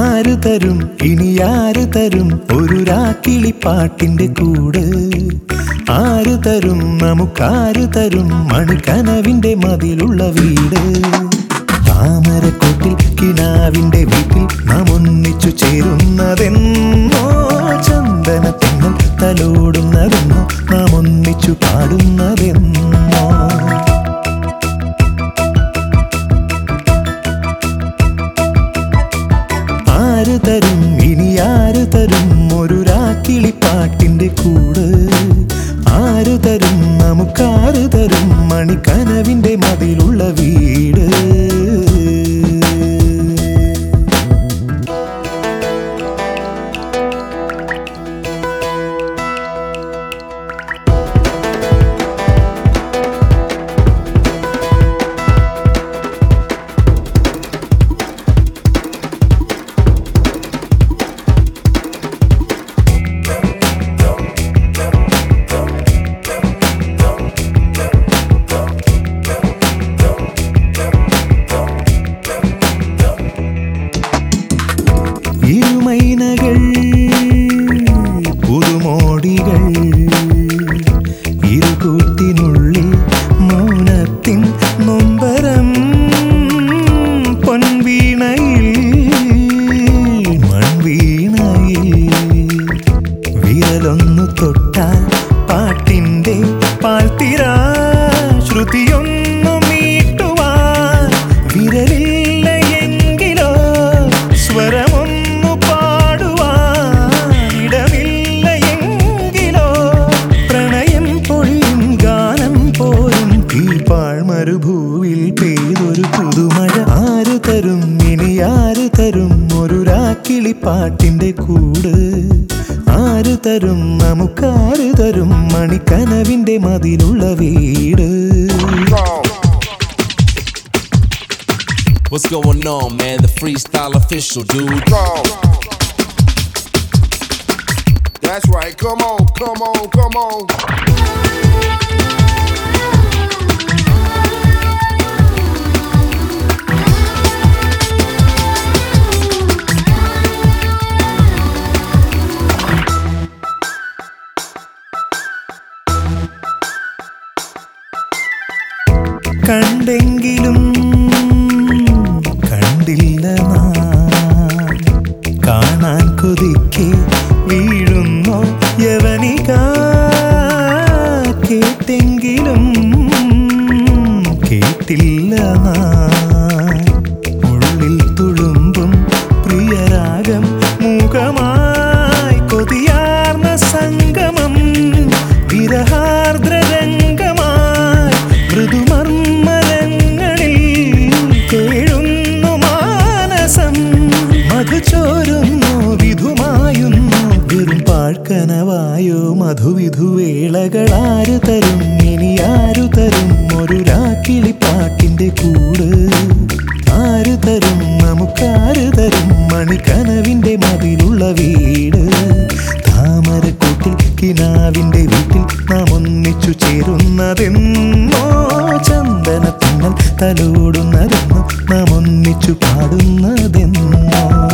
തരും? ഇനി ആര് തരും? ഒരു രാക്കിളിപ്പാട്ടിന്റെ കൂട്. ആര് തരും? നമുക്കാര് തരും? മണിക്കനവിന്റെ മതിലുള്ള വീട്. താമരക്കൊട്ടിൽ കിനാവിന്റെ വീട്ടിൽ നാം ഒന്നിച്ചു ചേരുന്നതെന്നോ നമുക്കാര് തരും മണിക്കനവിന്റെ മതിലുള്ള വീട്. പുതുമോടികൾ ഇരുകൂട്ടിനുള്ളിൽ മൗനത്തിൻ നൊമ്പരം. പൊൻവീണയിൽ മൺവീണയിൽ. വിരലൊന്നു തൊട്ടാൽ പാട്ടിന്റെ പാൽത്തിരാ. ശ്രുതിയൊന്നു മീട്ടുവാൻ. വിരലില്ല മരുഭൂവിൽ പെയ്തൊരു പുതുമഴ ആര് തരും ഇനി ആര് തരും ഒരു രാക്കിളിപ്പാട്ടിന്റെ കൂട് ആര് തരും നമുക്കാര് തരും മണിക്കനവിന്റെ മതിലുള്ള വീട് What's going on, man? The freestyle official, dude. That's right. Come on, come on, come on. കണ്ടെങ്കിലും കണ്ടില്ല കാണാൻ കൊതിക്കെ വീഴുന്നു യവനിക. കേട്ടെങ്കിലും കേട്ടില്ല നാം. പാഴ്ക്കനവായോ മധുവിധുവേളകളാരു തരും ഇനി ആരു തരും ഒരു രാക്കിളിപ്പാട്ടിന്റെ കൂട്. ആരു തരും നമുക്കാരു തരും മണിക്കനവിന്റെ മതിലുള്ള വീട്. താമരക്കൂട്ടിൽ കിനാവിന്റെ വീട്ടിൽ നാം ഒന്നിച്ചു ചേരുന്നതെന്നോ ചന്ദനത്തിന്നൽ തലോടുന്നതെന്നോ നാം ഒന്നിച്ചു പാടുന്നതെന്നോ.